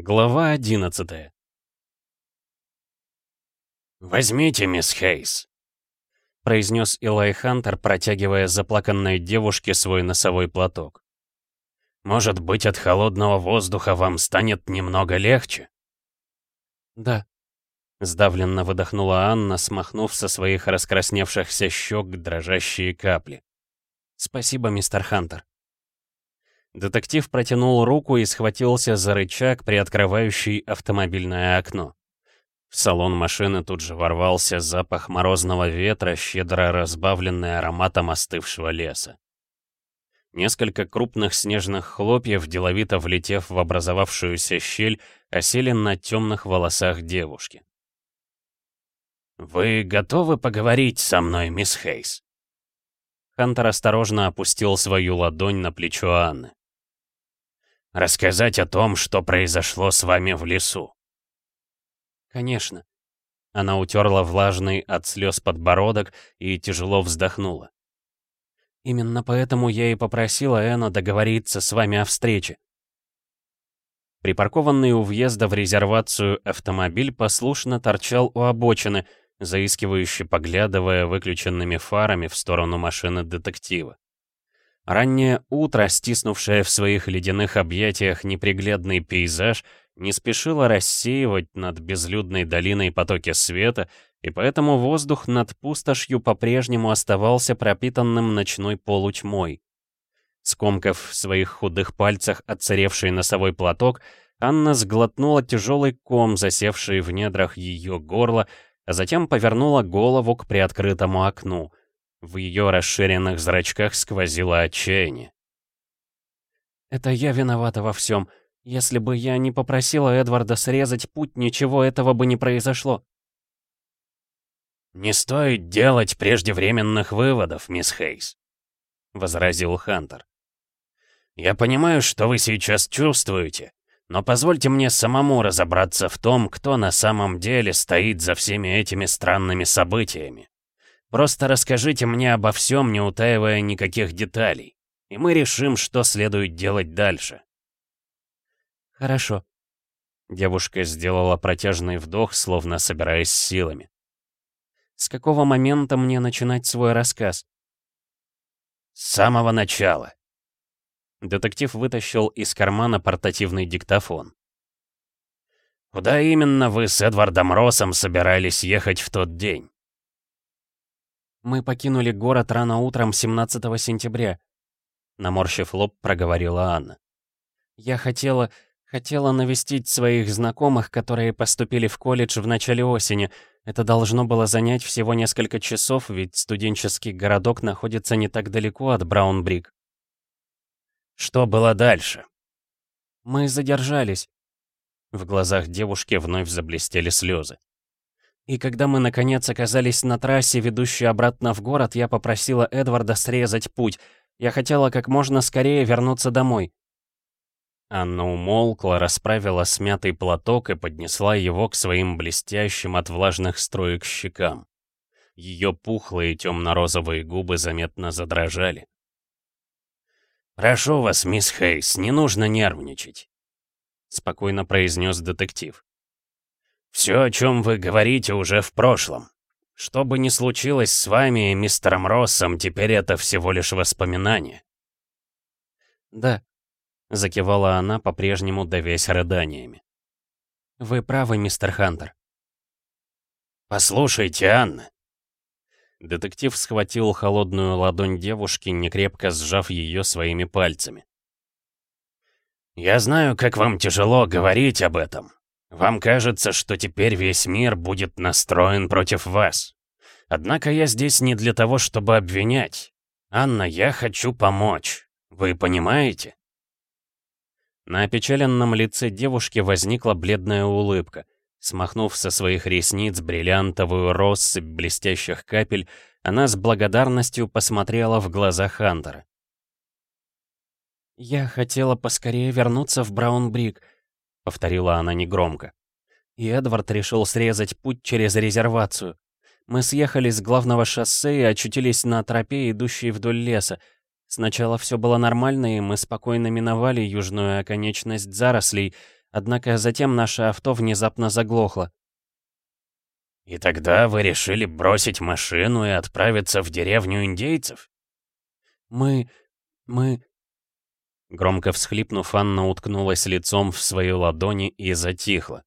Глава 11 «Возьмите, мисс Хейс», — произнес Илай Хантер, протягивая заплаканной девушке свой носовой платок. «Может быть, от холодного воздуха вам станет немного легче?» «Да», — сдавленно выдохнула Анна, смахнув со своих раскрасневшихся щек дрожащие капли. «Спасибо, мистер Хантер». Детектив протянул руку и схватился за рычаг, приоткрывающий автомобильное окно. В салон машины тут же ворвался запах морозного ветра, щедро разбавленный ароматом остывшего леса. Несколько крупных снежных хлопьев, деловито влетев в образовавшуюся щель, осели на темных волосах девушки. «Вы готовы поговорить со мной, мисс Хейс?» Хантер осторожно опустил свою ладонь на плечо Анны. «Рассказать о том, что произошло с вами в лесу». «Конечно». Она утерла влажный от слез подбородок и тяжело вздохнула. «Именно поэтому я и попросила Эна договориться с вами о встрече». Припаркованный у въезда в резервацию автомобиль послушно торчал у обочины, заискивающе поглядывая выключенными фарами в сторону машины детектива. Раннее утро, стиснувшее в своих ледяных объятиях неприглядный пейзаж, не спешила рассеивать над безлюдной долиной потоки света, и поэтому воздух над пустошью по-прежнему оставался пропитанным ночной полутьмой. Скомкав в своих худых пальцах отцаревший носовой платок, Анна сглотнула тяжелый ком, засевший в недрах ее горла, а затем повернула голову к приоткрытому окну. В ее расширенных зрачках сквозило отчаяние. «Это я виновата во всем. Если бы я не попросила Эдварда срезать путь, ничего этого бы не произошло. «Не стоит делать преждевременных выводов, мисс Хейс», — возразил Хантер. «Я понимаю, что вы сейчас чувствуете, но позвольте мне самому разобраться в том, кто на самом деле стоит за всеми этими странными событиями. Просто расскажите мне обо всем, не утаивая никаких деталей, и мы решим, что следует делать дальше». «Хорошо». Девушка сделала протяжный вдох, словно собираясь силами. «С какого момента мне начинать свой рассказ?» «С самого начала». Детектив вытащил из кармана портативный диктофон. «Куда именно вы с Эдвардом Россом собирались ехать в тот день?» «Мы покинули город рано утром 17 сентября», — наморщив лоб, проговорила Анна. «Я хотела... Хотела навестить своих знакомых, которые поступили в колледж в начале осени. Это должно было занять всего несколько часов, ведь студенческий городок находится не так далеко от Браунбрик. Что было дальше? Мы задержались. В глазах девушки вновь заблестели слезы. И когда мы наконец оказались на трассе, ведущей обратно в город, я попросила Эдварда срезать путь. Я хотела как можно скорее вернуться домой. Анна умолкла, расправила смятый платок и поднесла его к своим блестящим от влажных строек щекам. Ее пухлые темно-розовые губы заметно задрожали. «Прошу вас, мисс Хейс, не нужно нервничать», — спокойно произнес детектив. «Все, о чем вы говорите, уже в прошлом. Что бы ни случилось с вами и мистером Россом, теперь это всего лишь воспоминание». «Да», — закивала она, по-прежнему давясь рыданиями. «Вы правы, мистер Хантер». «Послушайте, Анна». Детектив схватил холодную ладонь девушки, некрепко сжав ее своими пальцами. «Я знаю, как вам тяжело говорить об этом. Вам кажется, что теперь весь мир будет настроен против вас. Однако я здесь не для того, чтобы обвинять. Анна, я хочу помочь. Вы понимаете?» На опечаленном лице девушки возникла бледная улыбка. Смахнув со своих ресниц бриллиантовую россыпь блестящих капель, она с благодарностью посмотрела в глаза Хантера. «Я хотела поскорее вернуться в Браунбрик», — повторила она негромко. И Эдвард решил срезать путь через резервацию. Мы съехали с главного шоссе и очутились на тропе, идущей вдоль леса. Сначала все было нормально, и мы спокойно миновали южную оконечность зарослей, Однако затем наше авто внезапно заглохло. «И тогда вы решили бросить машину и отправиться в деревню индейцев?» «Мы... мы...» Громко всхлипнув, Анна уткнулась лицом в свои ладони и затихла.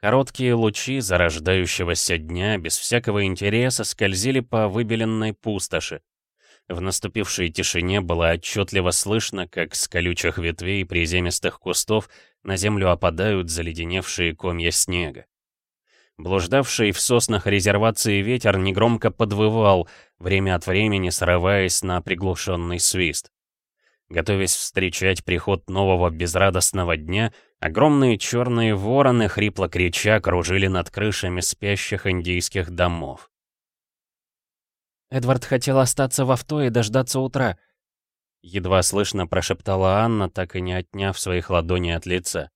Короткие лучи зарождающегося дня без всякого интереса скользили по выбеленной пустоши. В наступившей тишине было отчетливо слышно, как с колючих ветвей приземистых кустов на землю опадают заледеневшие комья снега. Блуждавший в соснах резервации ветер негромко подвывал, время от времени срываясь на приглушенный свист. Готовясь встречать приход нового безрадостного дня, огромные черные вороны, хрипло крича, кружили над крышами спящих индийских домов. Эдвард хотел остаться в авто и дождаться утра. Едва слышно прошептала Анна, так и не отняв своих ладоней от лица.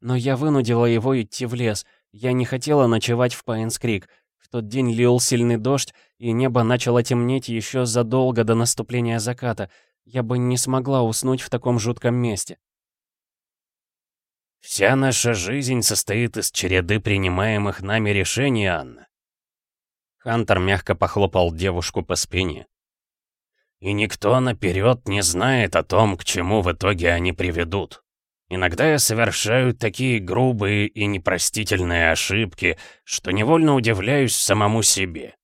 Но я вынудила его идти в лес. Я не хотела ночевать в Пайнскрик. В тот день лил сильный дождь, и небо начало темнеть еще задолго до наступления заката. Я бы не смогла уснуть в таком жутком месте. «Вся наша жизнь состоит из череды принимаемых нами решений, Анна. Хантер мягко похлопал девушку по спине. «И никто наперед не знает о том, к чему в итоге они приведут. Иногда я совершаю такие грубые и непростительные ошибки, что невольно удивляюсь самому себе.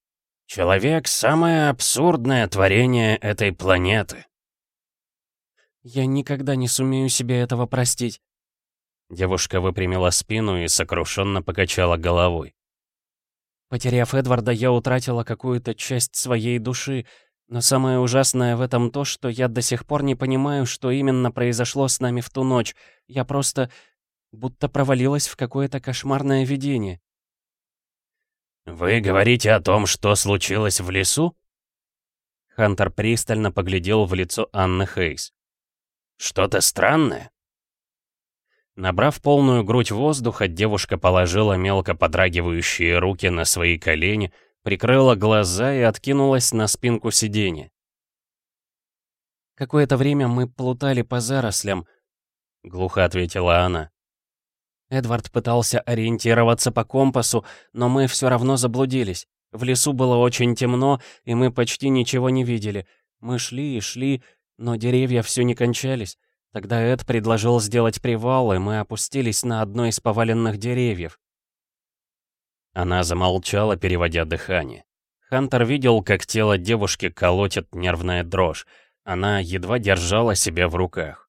Человек — самое абсурдное творение этой планеты». «Я никогда не сумею себе этого простить». Девушка выпрямила спину и сокрушенно покачала головой. Потеряв Эдварда, я утратила какую-то часть своей души, но самое ужасное в этом то, что я до сих пор не понимаю, что именно произошло с нами в ту ночь. Я просто будто провалилась в какое-то кошмарное видение. «Вы говорите о том, что случилось в лесу?» Хантер пристально поглядел в лицо Анны Хейс. «Что-то странное?» Набрав полную грудь воздуха, девушка положила мелко подрагивающие руки на свои колени, прикрыла глаза и откинулась на спинку сиденья. «Какое-то время мы плутали по зарослям», — глухо ответила она. Эдвард пытался ориентироваться по компасу, но мы все равно заблудились. В лесу было очень темно, и мы почти ничего не видели. Мы шли и шли, но деревья все не кончались. Тогда Эд предложил сделать привал, и мы опустились на одно из поваленных деревьев. Она замолчала, переводя дыхание. Хантер видел, как тело девушки колотит нервная дрожь. Она едва держала себя в руках.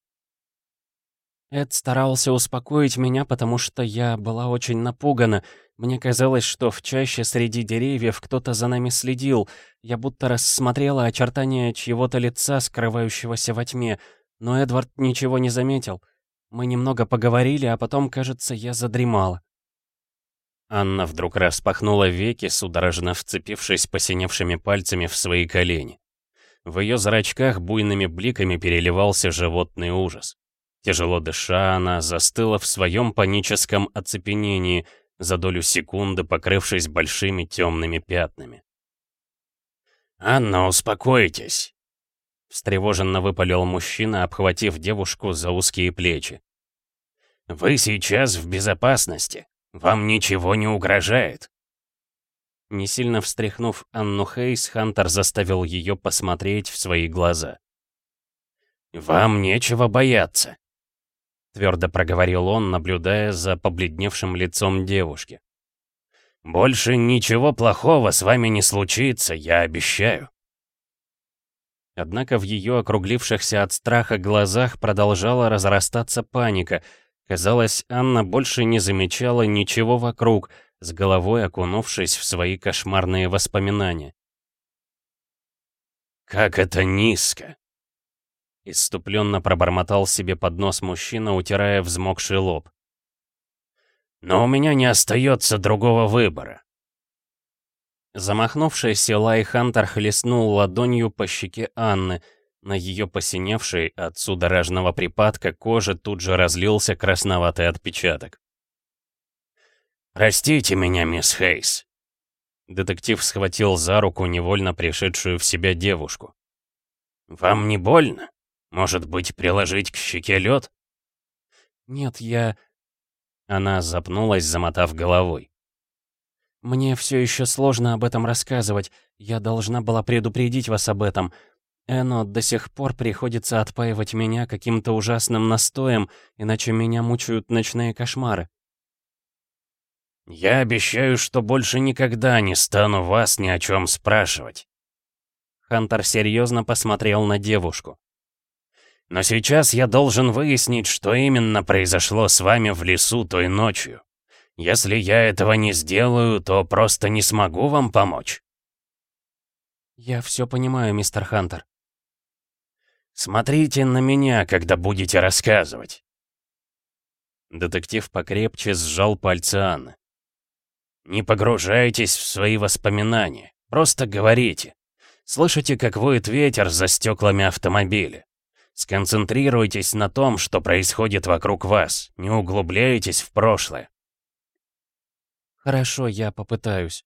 Эд старался успокоить меня, потому что я была очень напугана. Мне казалось, что в чаще среди деревьев кто-то за нами следил. Я будто рассмотрела очертания чьего-то лица, скрывающегося во тьме, но Эдвард ничего не заметил. Мы немного поговорили, а потом, кажется, я задремала. Анна вдруг распахнула веки, судорожно вцепившись посиневшими пальцами в свои колени. В ее зрачках буйными бликами переливался животный ужас. Тяжело дыша, она застыла в своем паническом оцепенении, за долю секунды покрывшись большими темными пятнами. «Анна, успокойтесь!» Встревоженно выпалил мужчина, обхватив девушку за узкие плечи. «Вы сейчас в безопасности. Вам ничего не угрожает». Не сильно встряхнув Анну Хейс, Хантер заставил ее посмотреть в свои глаза. «Вам нечего бояться», — твердо проговорил он, наблюдая за побледневшим лицом девушки. «Больше ничего плохого с вами не случится, я обещаю». Однако в ее округлившихся от страха глазах продолжала разрастаться паника. Казалось, Анна больше не замечала ничего вокруг, с головой окунувшись в свои кошмарные воспоминания. «Как это низко!» Иступленно пробормотал себе под нос мужчина, утирая взмокший лоб. «Но у меня не остается другого выбора. Замахнувшийся Лай Хантер хлестнул ладонью по щеке Анны. На ее посиневшей от судорожного припадка кожи тут же разлился красноватый отпечаток. «Простите меня, мисс Хейс!» Детектив схватил за руку невольно пришедшую в себя девушку. «Вам не больно? Может быть, приложить к щеке лед?» «Нет, я...» Она запнулась, замотав головой. «Мне все еще сложно об этом рассказывать. Я должна была предупредить вас об этом. Эно до сих пор приходится отпаивать меня каким-то ужасным настоем, иначе меня мучают ночные кошмары». «Я обещаю, что больше никогда не стану вас ни о чем спрашивать». Хантер серьезно посмотрел на девушку. «Но сейчас я должен выяснить, что именно произошло с вами в лесу той ночью. Если я этого не сделаю, то просто не смогу вам помочь». «Я все понимаю, мистер Хантер». «Смотрите на меня, когда будете рассказывать». Детектив покрепче сжал пальцы Анны. Не погружайтесь в свои воспоминания, просто говорите. Слышите, как воет ветер за стеклами автомобиля. Сконцентрируйтесь на том, что происходит вокруг вас, не углубляйтесь в прошлое. Хорошо, я попытаюсь.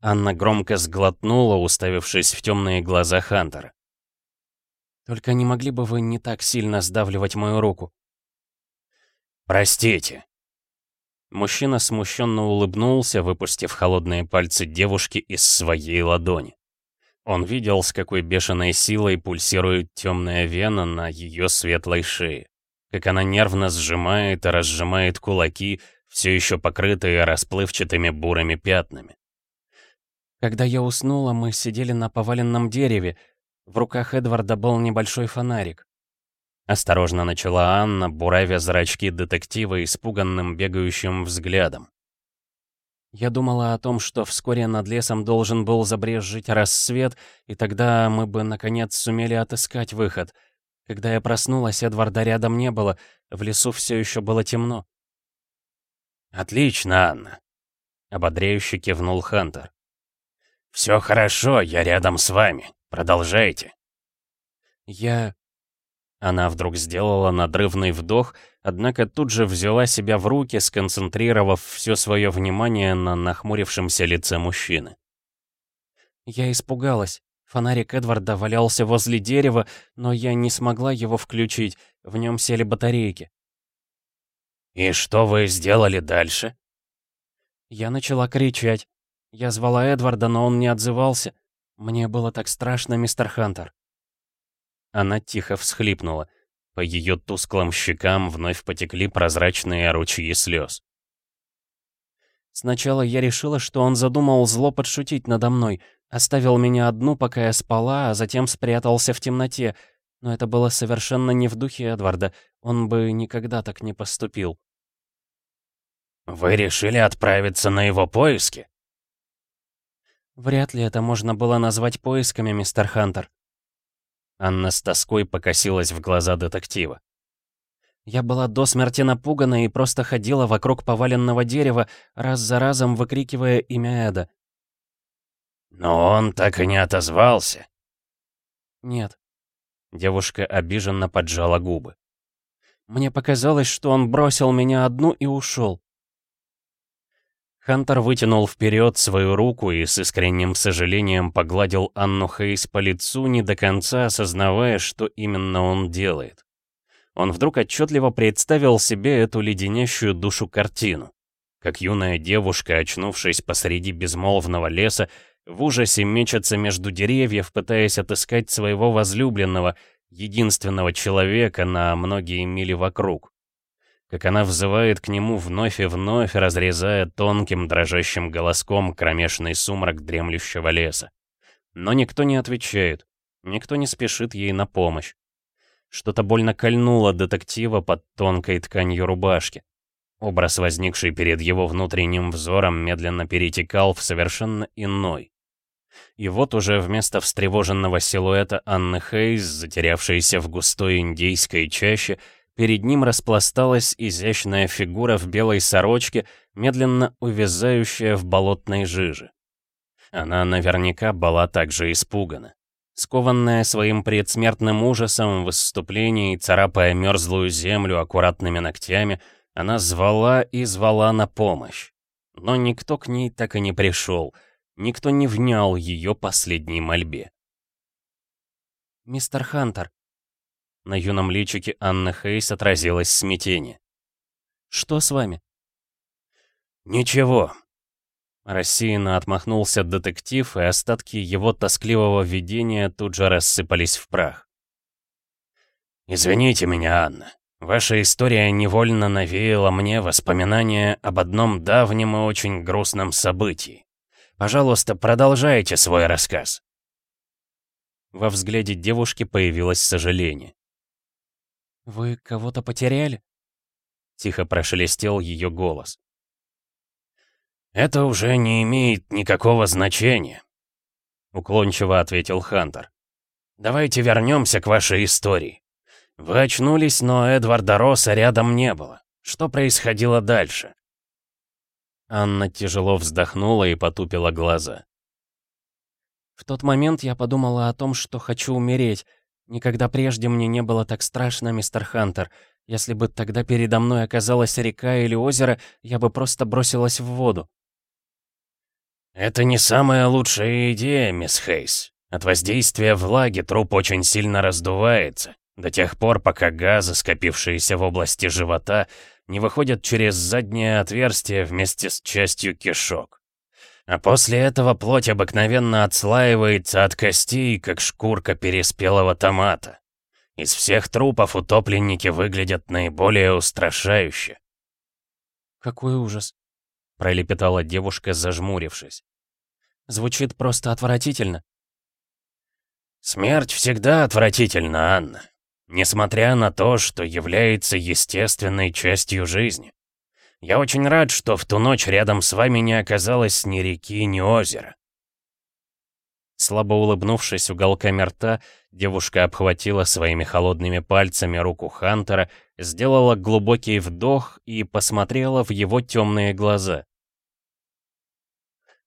Анна громко сглотнула, уставившись в темные глаза Хантера. Только не могли бы вы не так сильно сдавливать мою руку? Простите, Мужчина смущенно улыбнулся, выпустив холодные пальцы девушки из своей ладони. Он видел, с какой бешеной силой пульсирует темная вена на ее светлой шее, как она нервно сжимает и разжимает кулаки, все еще покрытые расплывчатыми бурыми пятнами. Когда я уснула, мы сидели на поваленном дереве. В руках Эдварда был небольшой фонарик. Осторожно начала Анна, буравя зрачки детектива испуганным бегающим взглядом. Я думала о том, что вскоре над лесом должен был забрезжить рассвет, и тогда мы бы, наконец, сумели отыскать выход. Когда я проснулась, Эдварда рядом не было, в лесу все еще было темно. «Отлично, Анна», — ободряюще кивнул Хантер. «Все хорошо, я рядом с вами. Продолжайте». «Я... Она вдруг сделала надрывный вдох, однако тут же взяла себя в руки, сконцентрировав все свое внимание на нахмурившемся лице мужчины. «Я испугалась. Фонарик Эдварда валялся возле дерева, но я не смогла его включить, в нем сели батарейки». «И что вы сделали дальше?» Я начала кричать. Я звала Эдварда, но он не отзывался. Мне было так страшно, мистер Хантер. Она тихо всхлипнула. По ее тусклым щекам вновь потекли прозрачные ручьи слез. Сначала я решила, что он задумал зло подшутить надо мной, оставил меня одну, пока я спала, а затем спрятался в темноте. Но это было совершенно не в духе Эдварда, он бы никогда так не поступил. «Вы решили отправиться на его поиски?» Вряд ли это можно было назвать поисками, мистер Хантер. Анна с тоской покосилась в глаза детектива. Я была до смерти напугана и просто ходила вокруг поваленного дерева, раз за разом выкрикивая имя Эда. Но он так и не отозвался. Нет. Девушка обиженно поджала губы. Мне показалось, что он бросил меня одну и ушел. Хантер вытянул вперед свою руку и с искренним сожалением погладил Анну Хейс по лицу, не до конца осознавая, что именно он делает. Он вдруг отчетливо представил себе эту леденящую душу картину. Как юная девушка, очнувшись посреди безмолвного леса, в ужасе мечется между деревьев, пытаясь отыскать своего возлюбленного, единственного человека на многие мили вокруг как она взывает к нему вновь и вновь, разрезая тонким дрожащим голоском кромешный сумрак дремлющего леса. Но никто не отвечает, никто не спешит ей на помощь. Что-то больно кольнуло детектива под тонкой тканью рубашки. Образ, возникший перед его внутренним взором, медленно перетекал в совершенно иной. И вот уже вместо встревоженного силуэта Анны Хейс, затерявшейся в густой индейской чаще, Перед ним распласталась изящная фигура в белой сорочке, медленно увязающая в болотной жиже. Она наверняка была также испугана. Скованная своим предсмертным ужасом в выступлении, царапая мерзлую землю аккуратными ногтями, она звала и звала на помощь. Но никто к ней так и не пришел, никто не внял ее последней мольбе. «Мистер Хантер», на юном личике Анны Хейс отразилось смятение. Что с вами?» «Ничего». Рассеянно отмахнулся детектив, и остатки его тоскливого видения тут же рассыпались в прах. «Извините меня, Анна. Ваша история невольно навеяла мне воспоминания об одном давнем и очень грустном событии. Пожалуйста, продолжайте свой рассказ». Во взгляде девушки появилось сожаление. «Вы кого-то потеряли?» Тихо прошелестел ее голос. «Это уже не имеет никакого значения», — уклончиво ответил Хантер. «Давайте вернемся к вашей истории. Вы очнулись, но Эдварда Росса рядом не было. Что происходило дальше?» Анна тяжело вздохнула и потупила глаза. В тот момент я подумала о том, что хочу умереть. Никогда прежде мне не было так страшно, мистер Хантер. Если бы тогда передо мной оказалась река или озеро, я бы просто бросилась в воду. «Это не самая лучшая идея, мисс Хейс. От воздействия влаги труп очень сильно раздувается, до тех пор, пока газы, скопившиеся в области живота, не выходят через заднее отверстие вместе с частью кишок. А после этого плоть обыкновенно отслаивается от костей, как шкурка переспелого томата. Из всех трупов утопленники выглядят наиболее устрашающе. «Какой ужас!» — пролепетала девушка, зажмурившись. «Звучит просто отвратительно». «Смерть всегда отвратительна, Анна, несмотря на то, что является естественной частью жизни. Я очень рад, что в ту ночь рядом с вами не оказалось ни реки, ни озера. Слабо улыбнувшись уголками рта, девушка обхватила своими холодными пальцами руку Хантера, сделала глубокий вдох и посмотрела в его темные глаза.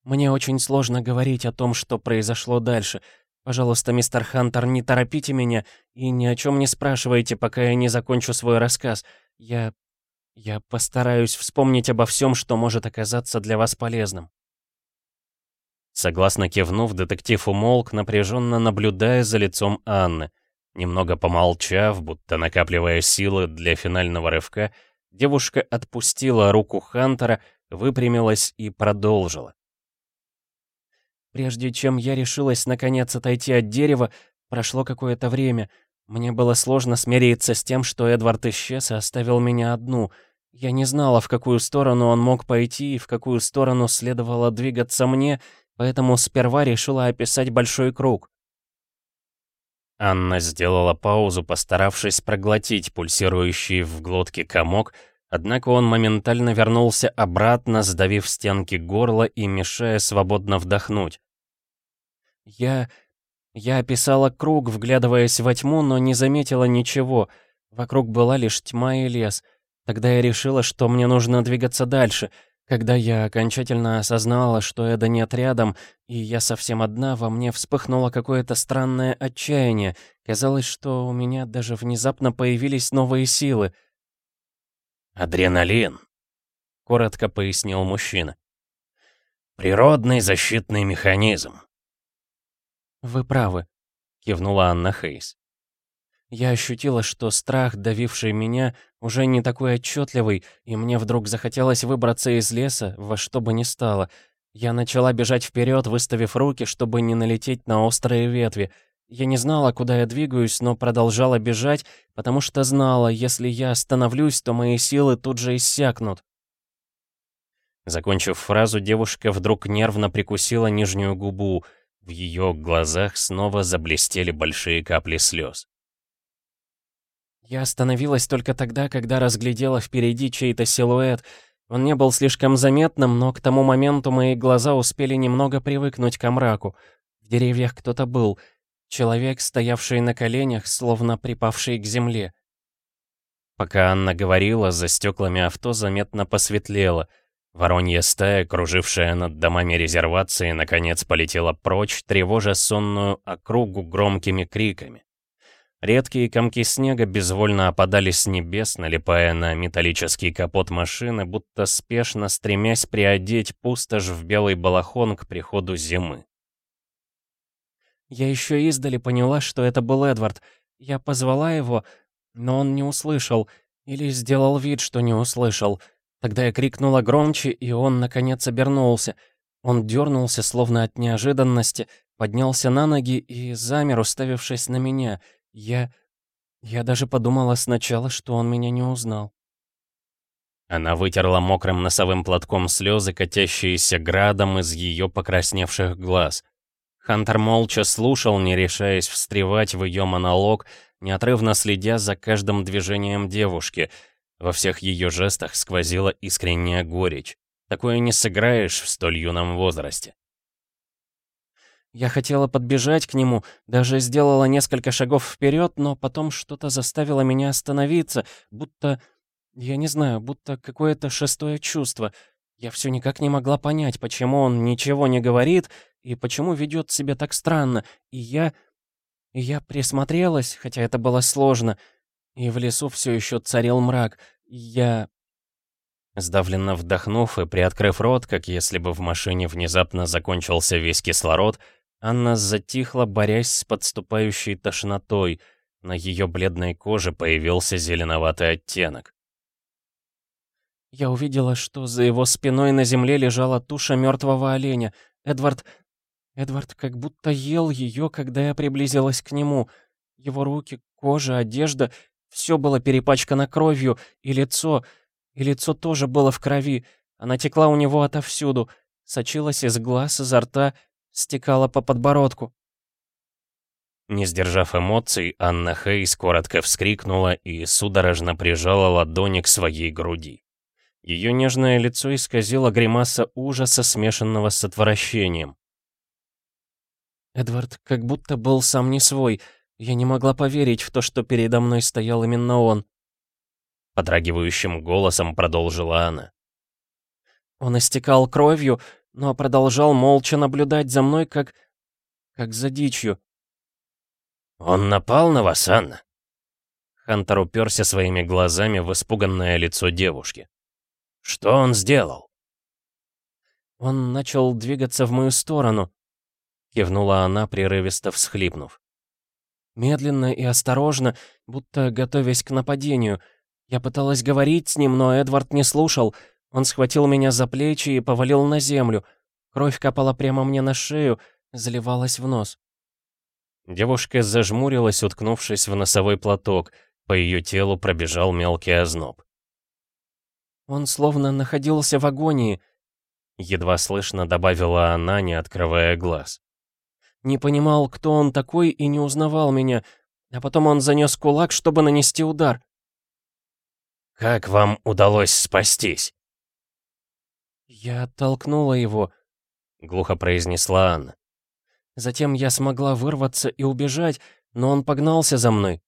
«Мне очень сложно говорить о том, что произошло дальше. Пожалуйста, мистер Хантер, не торопите меня и ни о чем не спрашивайте, пока я не закончу свой рассказ. Я я постараюсь вспомнить обо всем, что может оказаться для вас полезным. Согласно кивнув, детектив умолк, напряженно наблюдая за лицом Анны. Немного помолчав, будто накапливая силы для финального рывка, девушка отпустила руку Хантера, выпрямилась и продолжила. Прежде чем я решилась наконец отойти от дерева, прошло какое-то время — мне было сложно смириться с тем, что Эдвард исчез и оставил меня одну. Я не знала, в какую сторону он мог пойти и в какую сторону следовало двигаться мне, поэтому сперва решила описать большой круг. Анна сделала паузу, постаравшись проглотить пульсирующий в глотке комок, однако он моментально вернулся обратно, сдавив стенки горла и мешая свободно вдохнуть. «Я... Я описала круг, вглядываясь во тьму, но не заметила ничего. Вокруг была лишь тьма и лес. Тогда я решила, что мне нужно двигаться дальше. Когда я окончательно осознала, что Эда нет рядом, и я совсем одна, во мне вспыхнуло какое-то странное отчаяние. Казалось, что у меня даже внезапно появились новые силы. «Адреналин», — коротко пояснил мужчина. «Природный защитный механизм. «Вы правы», — кивнула Анна Хейс. Я ощутила, что страх, давивший меня, уже не такой отчетливый, и мне вдруг захотелось выбраться из леса во что бы ни стало. Я начала бежать вперед, выставив руки, чтобы не налететь на острые ветви. Я не знала, куда я двигаюсь, но продолжала бежать, потому что знала, если я остановлюсь, то мои силы тут же иссякнут. Закончив фразу, девушка вдруг нервно прикусила нижнюю губу — в ее глазах снова заблестели большие капли слез. Я остановилась только тогда, когда разглядела впереди чей-то силуэт. Он не был слишком заметным, но к тому моменту мои глаза успели немного привыкнуть к мраку. В деревьях кто-то был. Человек, стоявший на коленях, словно припавший к земле. Пока Анна говорила, за стеклами авто заметно посветлело — Воронья стая, кружившая над домами резервации, наконец полетела прочь, тревожа сонную округу громкими криками. Редкие комки снега безвольно опадали с небес, налипая на металлический капот машины, будто спешно стремясь приодеть пустошь в белый балахон к приходу зимы. Я еще издали поняла, что это был Эдвард. Я позвала его, но он не услышал. Или сделал вид, что не услышал. Тогда я крикнула громче, и он, наконец, обернулся. Он дернулся, словно от неожиданности, поднялся на ноги и замер, уставившись на меня. Я... я даже подумала сначала, что он меня не узнал. Она вытерла мокрым носовым платком слезы, катящиеся градом из ее покрасневших глаз. Хантер молча слушал, не решаясь встревать в ее монолог, неотрывно следя за каждым движением девушки. Во всех ее жестах сквозила искренняя горечь. Такое не сыграешь в столь юном возрасте. Я хотела подбежать к нему, даже сделала несколько шагов вперед, но потом что-то заставило меня остановиться, будто я не знаю, будто какое-то шестое чувство. Я все никак не могла понять, почему он ничего не говорит и почему ведет себя так странно. И я... И я присмотрелась, хотя это было сложно. И в лесу все еще царил мрак. Я... Сдавленно вдохнув и приоткрыв рот, как если бы в машине внезапно закончился весь кислород, Анна затихла, борясь с подступающей тошнотой. На ее бледной коже появился зеленоватый оттенок. Я увидела, что за его спиной на земле лежала туша мертвого оленя. Эдвард... Эдвард как будто ел ее, когда я приблизилась к нему. Его руки, кожа, одежда — все было перепачкано кровью, и лицо... И лицо тоже было в крови. Она текла у него отовсюду, сочилась из глаз, изо рта, стекала по подбородку. Не сдержав эмоций, Анна Хейс коротко вскрикнула и судорожно прижала ладони к своей груди. Ее нежное лицо исказило гримаса ужаса, смешанного с отвращением. Эдвард как будто был сам не свой. Я не могла поверить в то, что передо мной стоял именно он. Подрагивающим голосом продолжила она. Он истекал кровью, но продолжал молча наблюдать за мной, как... как за дичью. «Он напал на вас, Анна?» Хантер уперся своими глазами в испуганное лицо девушки. Что он сделал?» «Он начал двигаться в мою сторону», — кивнула она, прерывисто всхлипнув. Медленно и осторожно, будто готовясь к нападению. Я пыталась говорить с ним, но Эдвард не слушал. Он схватил меня за плечи и повалил на землю. Кровь капала прямо мне на шею, заливалась в нос. Девушка зажмурилась, уткнувшись в носовой платок. По ее телу пробежал мелкий озноб. Он словно находился в агонии. Едва слышно добавила она, не открывая глаз. Не понимал, кто он такой и не узнавал меня. А потом он занес кулак, чтобы нанести удар. «Как вам удалось спастись?» «Я оттолкнула его», — глухо произнесла Анна. «Затем я смогла вырваться и убежать, но он погнался за мной.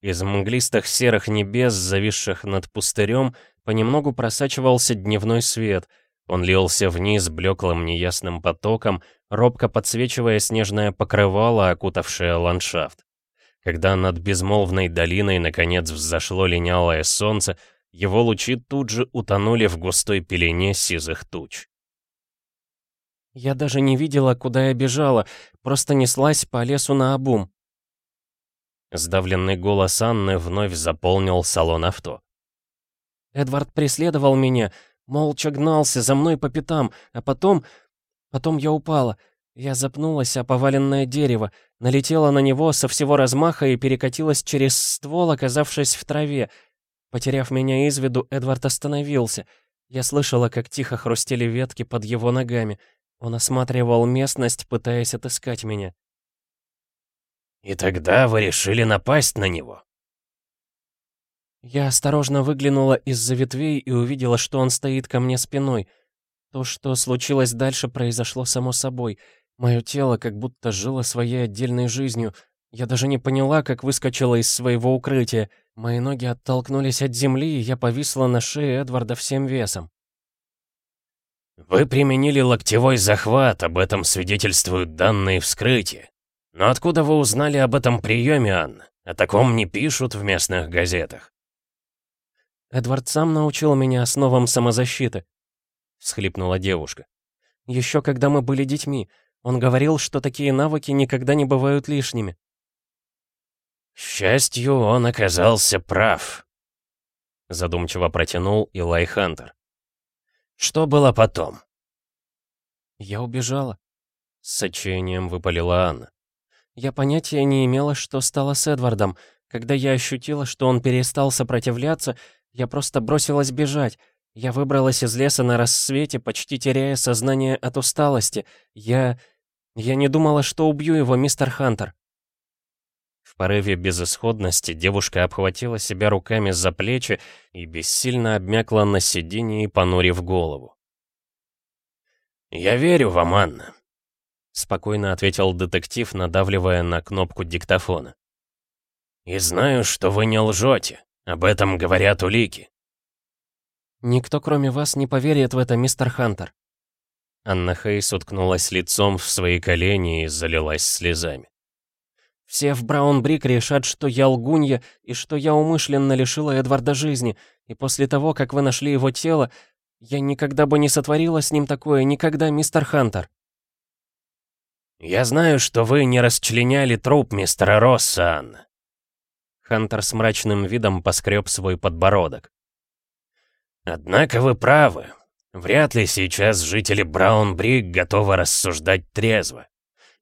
Из мглистых серых небес, зависших над пустырем, понемногу просачивался дневной свет. Он лился вниз блеклым неясным потоком, робко подсвечивая снежное покрывало, окутавшее ландшафт. Когда над безмолвной долиной наконец взошло линялое солнце, его лучи тут же утонули в густой пелене сизых туч. Я даже не видела, куда я бежала, просто неслась по лесу на обум. Сдавленный голос Анны вновь заполнил салон авто. Эдвард преследовал меня, молча гнался за мной по пятам, а потом... Потом я упала. Я запнулась о поваленное дерево, налетела на него со всего размаха и перекатилась через ствол, оказавшись в траве. Потеряв меня из виду, Эдвард остановился. Я слышала, как тихо хрустели ветки под его ногами. Он осматривал местность, пытаясь отыскать меня. «И тогда вы решили напасть на него?» Я осторожно выглянула из-за ветвей и увидела, что он стоит ко мне спиной. То, что случилось дальше, произошло само собой. Мое тело как будто жило своей отдельной жизнью. Я даже не поняла, как выскочила из своего укрытия. Мои ноги оттолкнулись от земли, и я повисла на шее Эдварда всем весом. «Вы применили локтевой захват, об этом свидетельствуют данные вскрытия. Но откуда вы узнали об этом приеме, Анна? О таком не пишут в местных газетах. Эдвард сам научил меня основам самозащиты, всхлипнула девушка. Еще когда мы были детьми, он говорил, что такие навыки никогда не бывают лишними. «К счастью, он оказался прав», — задумчиво протянул Илай Хантер. «Что было потом?» «Я убежала», — с отчаянием выпалила Анна. «Я понятия не имела, что стало с Эдвардом. Когда я ощутила, что он перестал сопротивляться, я просто бросилась бежать. Я выбралась из леса на рассвете, почти теряя сознание от усталости. Я... я не думала, что убью его, мистер Хантер. В порыве безысходности девушка обхватила себя руками за плечи и бессильно обмякла на сиденье, понурив голову. «Я верю вам, Анна», — спокойно ответил детектив, надавливая на кнопку диктофона. «И знаю, что вы не лжете. Об этом говорят улики». «Никто, кроме вас, не поверит в это, мистер Хантер». Анна Хейс уткнулась лицом в свои колени и залилась слезами. «Все в Браунбрик решат, что я лгунья и что я умышленно лишила Эдварда жизни, и после того, как вы нашли его тело, я никогда бы не сотворила с ним такое, никогда, мистер Хантер». «Я знаю, что вы не расчленяли труп мистера Росса, Анна. Хантер с мрачным видом поскреб свой подбородок. «Однако вы правы. Вряд ли сейчас жители Браунбрик готовы рассуждать трезво.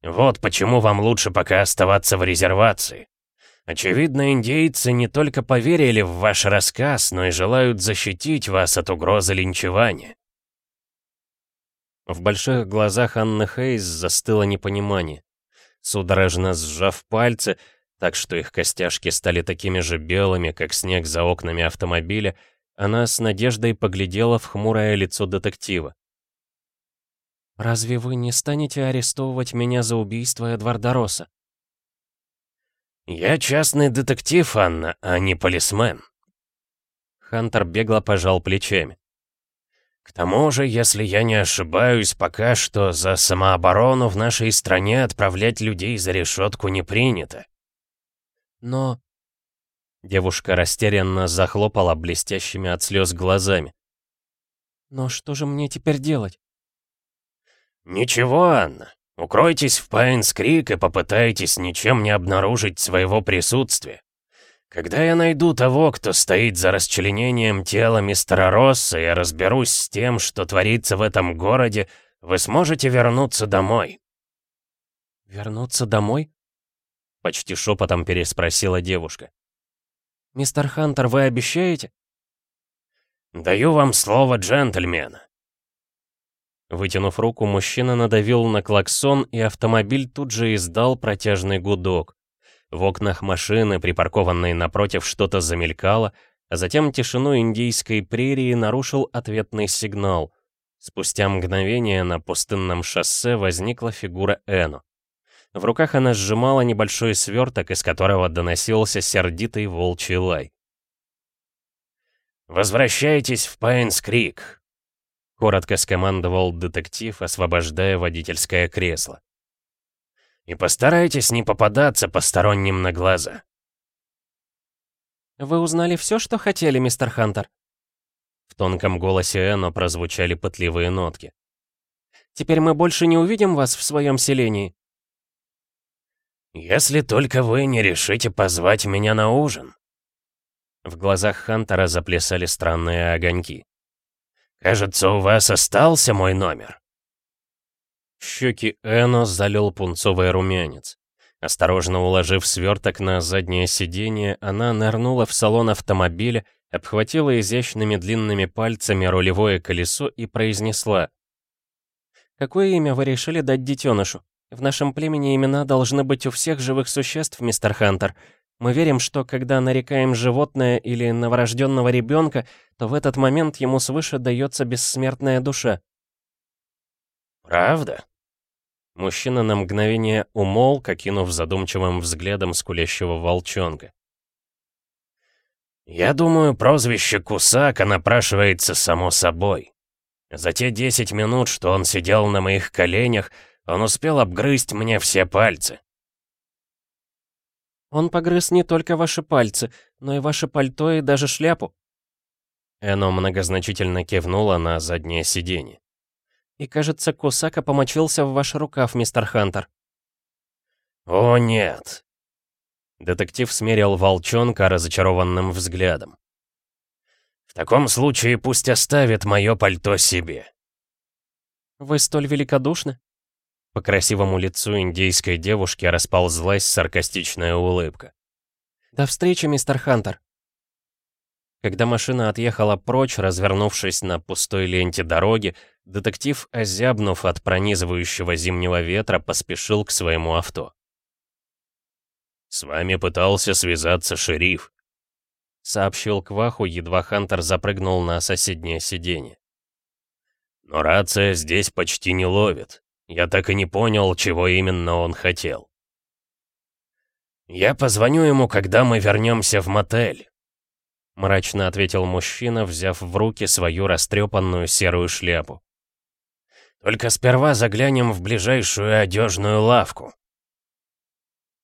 Вот почему вам лучше пока оставаться в резервации. Очевидно, индейцы не только поверили в ваш рассказ, но и желают защитить вас от угрозы линчевания». В больших глазах Анны Хейс застыло непонимание. Судорожно сжав пальцы, так что их костяшки стали такими же белыми, как снег за окнами автомобиля, она с надеждой поглядела в хмурое лицо детектива. «Разве вы не станете арестовывать меня за убийство Эдварда Росса?» «Я частный детектив, Анна, а не полисмен». Хантер бегло пожал плечами. «К тому же, если я не ошибаюсь, пока что за самооборону в нашей стране отправлять людей за решетку не принято. Но... Девушка растерянно захлопала блестящими от слез глазами. «Но что же мне теперь делать?» «Ничего, Анна. Укройтесь в Пайнс-Крик и попытайтесь ничем не обнаружить своего присутствия. Когда я найду того, кто стоит за расчленением тела мистера Росса, и разберусь с тем, что творится в этом городе, вы сможете вернуться домой». «Вернуться домой?» — почти шепотом переспросила девушка. «Мистер Хантер, вы обещаете?» «Даю вам слово джентльмена». Вытянув руку, мужчина надавил на клаксон, и автомобиль тут же издал протяжный гудок. В окнах машины, припаркованной напротив, что-то замелькало, а затем тишину индийской прерии нарушил ответный сигнал. Спустя мгновение на пустынном шоссе возникла фигура Эно. В руках она сжимала небольшой сверток, из которого доносился сердитый волчий лай. «Возвращайтесь в Пайнс-Крик», — коротко скомандовал детектив, освобождая водительское кресло. «И постарайтесь не попадаться посторонним на глаза». «Вы узнали все, что хотели, мистер Хантер?» В тонком голосе Эно прозвучали пытливые нотки. «Теперь мы больше не увидим вас в своем селении?» «Если только вы не решите позвать меня на ужин». В глазах Хантера заплясали странные огоньки. «Кажется, у вас остался мой номер». Щеки Эно залил пунцовый румянец. Осторожно уложив сверток на заднее сиденье, она нырнула в салон автомобиля, обхватила изящными длинными пальцами рулевое колесо и произнесла. «Какое имя вы решили дать детенышу?» В нашем племени имена должны быть у всех живых существ, мистер Хантер. Мы верим, что когда нарекаем животное или новорожденного ребенка, то в этот момент ему свыше дается бессмертная душа. «Правда?» Мужчина на мгновение умолк, окинув задумчивым взглядом скулящего волчонка. «Я думаю, прозвище Кусака напрашивается само собой. За те десять минут, что он сидел на моих коленях, он успел обгрызть мне все пальцы. Он погрыз не только ваши пальцы, но и ваше пальто и даже шляпу. Эно многозначительно кивнула на заднее сиденье. И кажется, Кусака помочился в ваш рукав, мистер Хантер. О, нет. Детектив смерил волчонка разочарованным взглядом. «В таком случае пусть оставит мое пальто себе». «Вы столь великодушны?» По красивому лицу индейской девушки расползлась саркастичная улыбка. «До встречи, мистер Хантер!» Когда машина отъехала прочь, развернувшись на пустой ленте дороги, детектив, озябнув от пронизывающего зимнего ветра, поспешил к своему авто. «С вами пытался связаться шериф», — сообщил Кваху, едва Хантер запрыгнул на соседнее сиденье. «Но рация здесь почти не ловит. Я так и не понял, чего именно он хотел». «Я позвоню ему, когда мы вернемся в мотель», — мрачно ответил мужчина, взяв в руки свою растрепанную серую шляпу. «Только сперва заглянем в ближайшую одежную лавку».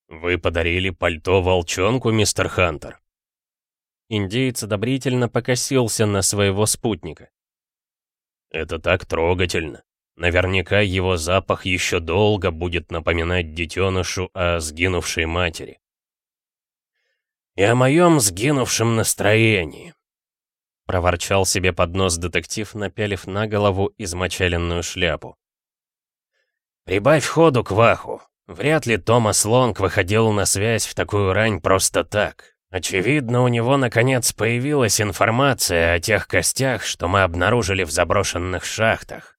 «Вы подарили пальто волчонку, мистер Хантер?» Индеец одобрительно покосился на своего спутника. «Это так трогательно. Наверняка его запах еще долго будет напоминать детенышу о сгинувшей матери. «И о моем сгинувшем настроении», — проворчал себе под нос детектив, напялив на голову измочаленную шляпу. «Прибавь ходу к Ваху. Вряд ли Томас Лонг выходил на связь в такую рань просто так. Очевидно, у него наконец появилась информация о тех костях, что мы обнаружили в заброшенных шахтах.